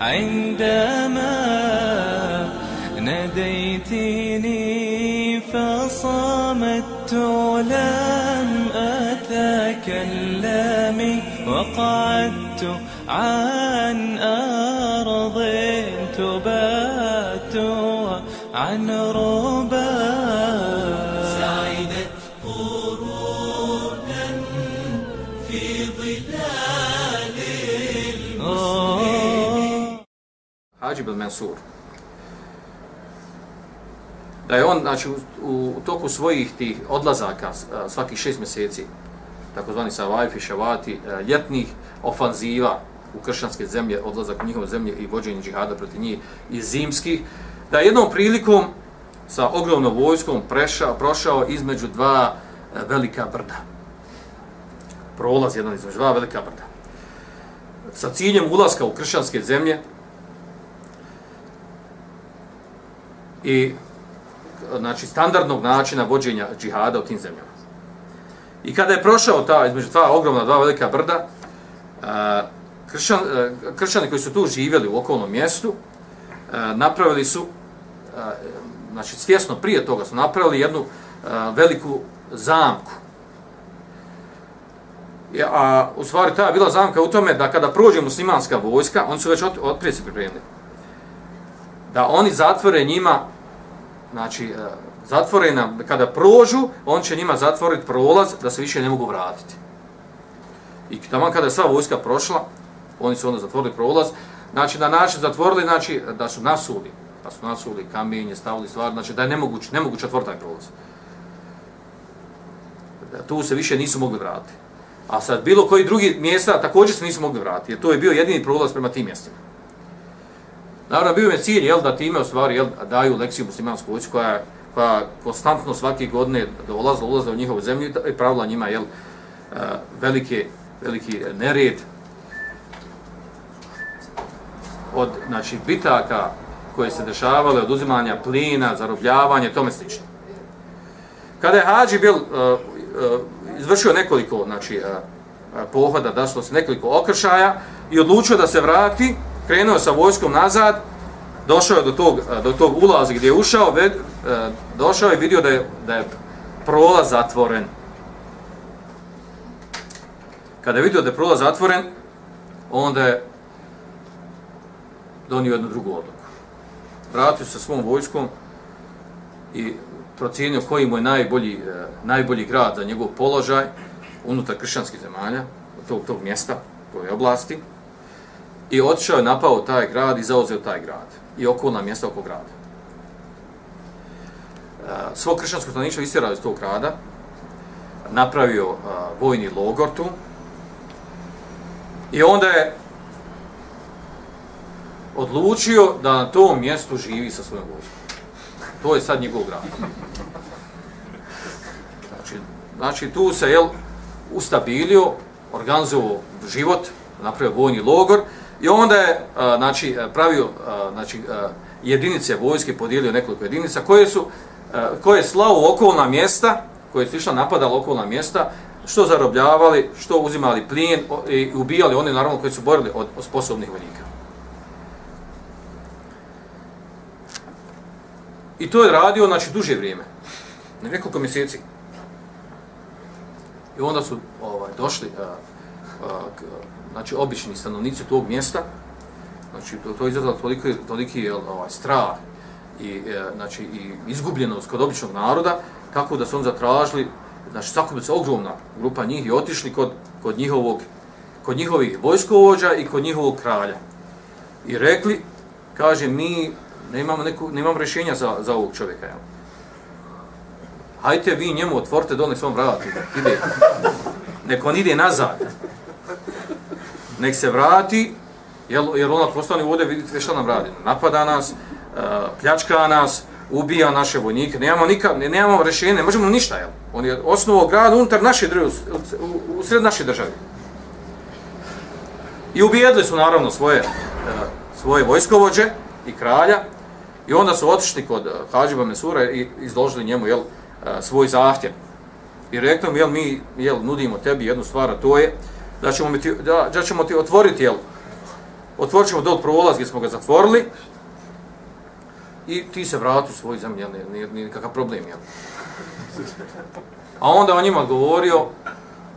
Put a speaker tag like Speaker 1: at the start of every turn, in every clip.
Speaker 1: عندما ناديتني فصمت لم أتكلم وقعدت عن أرض تبات عن ربا
Speaker 2: Ađib al-Mansur. Da je on, znači, u, u toku svojih tih odlazaka, svakih šest mjeseci, takozvani savajfi, Šavati, ljetnih ofanziva u kršćanske zemlje, odlazak u njihove zemlje i vođenje džihada protiv njih i zimskih, da je jednom prilikom sa ogromnom vojskom prešao, prošao između dva velika brda. Prolaz jedan između dva velika brda. Sa ciljem ulaska u kršćanske zemlje, i znači standardnog načina vođenja džihada u tim zemljama. I kada je prošao ta između dva ogromna dva velika brda, e, kršan, e, kršćani koji su tu živjeli u okolnom mjestu, e, napravili su znači svjesno prije toga su napravili jednu veliku zamku. I, A u stvari ta je bila zamka u tome da kada prođe muslimanska vojska, oni su već od, od prije se pripremili da oni zatvore njima, znači, e, zatvore nam, kada prođu, on će njima zatvoriti prolaz da se više ne mogu vratiti. I tamo kada je sva vojska prošla, oni su onda zatvorili prolaz, znači na način zatvorili, znači da su nasuli, pa su nasuli kamenje, stavili stvar, znači da je nemoguće, nemoguće otvoriti taj prolaz. Da tu se više nisu mogli vratiti. A sad bilo koji drugi mjesta također se nisu mogli vratiti, jer to je bio jedini prolaz prema tim mjestima. Naravno, bio je cilj, jel, da time u stvari, jel, daju lekciju muslimansku vojsku koja, koja konstantno svake godine dolazila, ulazila u njihovu zemlju i pravila njima, jel, e, velike, veliki nered od, znači, bitaka koje se dešavale, od uzimanja plina, zarobljavanja, tome slično. Kada je Hadži bil, uh, uh, izvršio nekoliko, znači, uh, pohoda, dašlo se nekoliko okršaja i odlučio da se vrati, krenuo sa vojskom nazad, došao je do tog, e, do tog ulaza gdje je ušao, ved, e, došao je i vidio da je, da je prolaz zatvoren. Kada je vidio da je prolaz zatvoren, onda je donio jednu drugu odluku. Vratio se sa svom vojskom i procijenio koji mu je najbolji, e, najbolji grad za njegov položaj unutar kršćanskih zemalja, tog, tog mjesta, toj oblasti, i otišao je napao taj grad i zauzeo taj grad i okolna mjesta oko grada. E, Svo kršćansko stanovništvo istjerao iz tog grada, napravio e, vojni logor tu i onda je odlučio da na tom mjestu živi sa svojom vojskom. To je sad njegov grad. Znači, znači tu se jel, ustabilio, organizovao život, napravio vojni logor I onda je a, znači, pravio a, znači, a, jedinice vojske, podijelio nekoliko jedinica koje su a, koje slao u okolna mjesta, koje su išla napadala okolna mjesta, što zarobljavali, što uzimali plin i ubijali one naravno koji su borili od, od sposobnih vojnika. I to je radio znači duže vrijeme. Na nekoliko mjeseci. I onda su ovaj došli a, a, znači obični stanovnici tog mjesta, znači to, to je izrazilo toliki, toliki ovaj, strah i, e, znači, i izgubljenost kod običnog naroda, kako da su on zatražili, znači sakupili se ogromna grupa njih i otišli kod, kod, njihovog, kod njihovih vojskovođa i kod njihovog kralja. I rekli, kaže, mi nemamo, neku, nemamo rješenja za, za ovog čovjeka. Jel? Hajte vi njemu otvorite se on vrati, ide. nek on ide nazad. Nek se vrati, jer, jer ona postane ovdje, vidite što nam radi. Napada nas, uh, pljačka nas, ubija naše vojnike, nemamo, nikak, nemamo rešenje, ne možemo ništa, jel? On je osnovao grad unutar naše države, u, u sred naše države. I ubijedili su naravno svoje, e, svoje vojskovođe i kralja, i onda su otišli kod e, Hadžiba Mesura i izložili njemu, jel, svoj zahtjev. I rekli mu, jel, mi, jel, nudimo tebi jednu stvar, a to je, da ćemo, mi ti, da, da ćemo ti otvoriti, jel, otvorit ćemo dol prolaz gdje smo ga zatvorili, i ti se vrati u svoj zemlji, jel, nije, nije nikakav problem, jel. A onda on njima govorio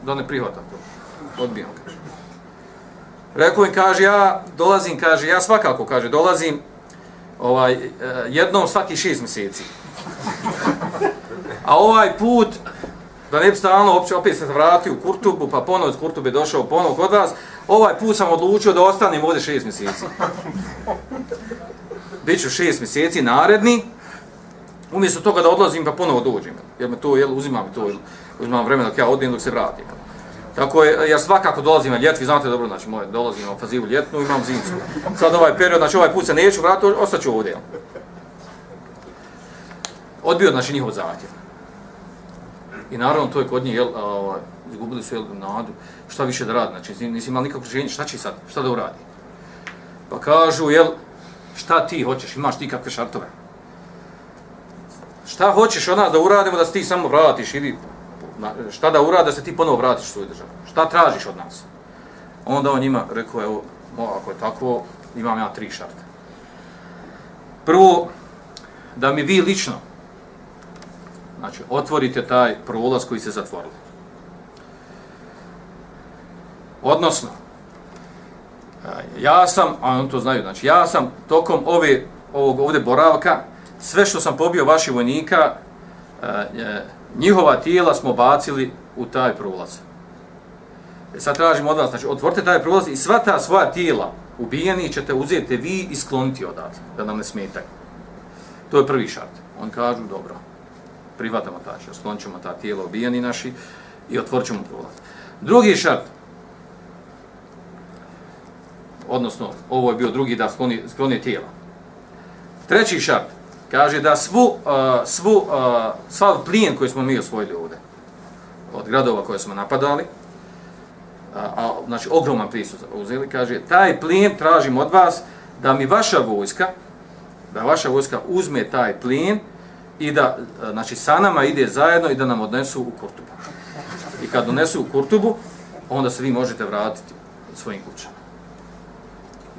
Speaker 2: da ne prihvata to. Odbijam, kaže. Rekao im, kaže, ja dolazim, kaže, ja svakako, kaže, dolazim ovaj, eh, jednom svaki šest mjeseci. A ovaj put, da ne bi stalno opće, opet se vratio u Kurtubu, pa ponovo iz Kurtube došao ponovo kod vas, ovaj put sam odlučio da ostanem ovdje šest mjeseci bit ću šest mjeseci naredni, umjesto toga da odlazim pa ponovo dođem, jer me to, jel, uzimam to, jel, uzimam vremena dok ja odijem dok se vratim. Tako je, ja svakako dolazim na ljet, vi znate dobro, znači, moje, dolazim na fazivu ljetnu, imam zimsku. Sad ovaj period, znači, ovaj put se neću vratiti, ostaću ovdje. Odbio, znači, njihov zahtjev. I naravno, to je kod njih, jel, ovaj, izgubili su, jel, nadu, šta više da radi, znači, nisi imali nikakvo rješenje, šta će sad, šta da uradi? Pa kažu, jel, šta ti hoćeš, imaš ti kakve šartove. Šta hoćeš od nas da uradimo da se ti samo vratiš ili šta da uradi da se ti ponovo vratiš u svoju državu. Šta tražiš od nas? Onda on njima rekao, evo, ako je tako, imam ja tri šarte. Prvo, da mi vi lično, znači, otvorite taj prolaz koji se zatvorili. Odnosno, e, ja sam, a on to znaju, znači ja sam tokom ove, ovog ovde boravka, sve što sam pobio vaših vojnika, e, e, njihova tijela smo bacili u taj prolaz. E sad tražimo od vas, znači otvorite taj prolaz i sva ta svoja tijela ubijeni ćete uzeti vi i skloniti odatle, da nam ne smetaju. To je prvi šart. On kažu, dobro, privatamo ta šart, sklonit ćemo ta tijela ubijeni naši i otvorit ćemo prolaz. Drugi šart, odnosno ovo je bio drugi da skloni, skloni tijela. Treći šart kaže da svu, uh, svu, uh, svav plijen koji smo mi osvojili ovdje od gradova koje smo napadali, a, a, znači ogroman plijen uzeli, kaže taj plijen tražim od vas da mi vaša vojska, da vaša vojska uzme taj plijen i da znači sa nama ide zajedno i da nam odnesu u Kurtubu. I kad donesu u Kurtubu, onda se vi možete vratiti svojim kućama.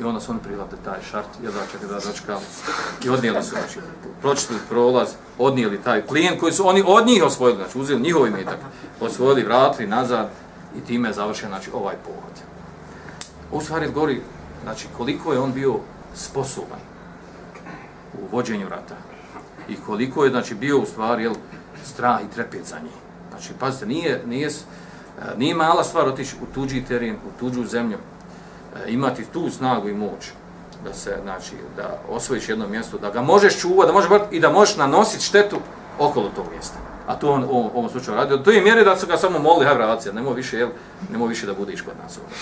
Speaker 2: I onda su oni prihvatili taj šart, jedva čekaj da dočekali. I odnijeli su, znači, pročitali prolaz, odnijeli taj plijen koji su oni od njih osvojili, znači, uzeli njihov imetak, osvojili, vratili nazad i time je završen, znači, ovaj pohod. U stvari govori, znači, koliko je on bio sposoban u vođenju rata i koliko je znači bio u stvari jel, strah i trepet za njih. Znači, pazite, nije, nije, e, nije mala stvar otići u tuđi teren, u tuđu zemlju, e, imati tu snagu i moć da se, znači, da osvojiš jedno mjesto, da ga možeš čuvati, da možeš i da možeš nanositi štetu okolo tog mjesta. A to on u ovom slučaju radi. To je mjere da su ga samo molili, hej, vrati, nemoj više, jel, nemoj više da budiš kod nas ovdje.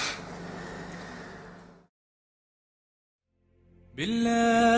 Speaker 1: Billah.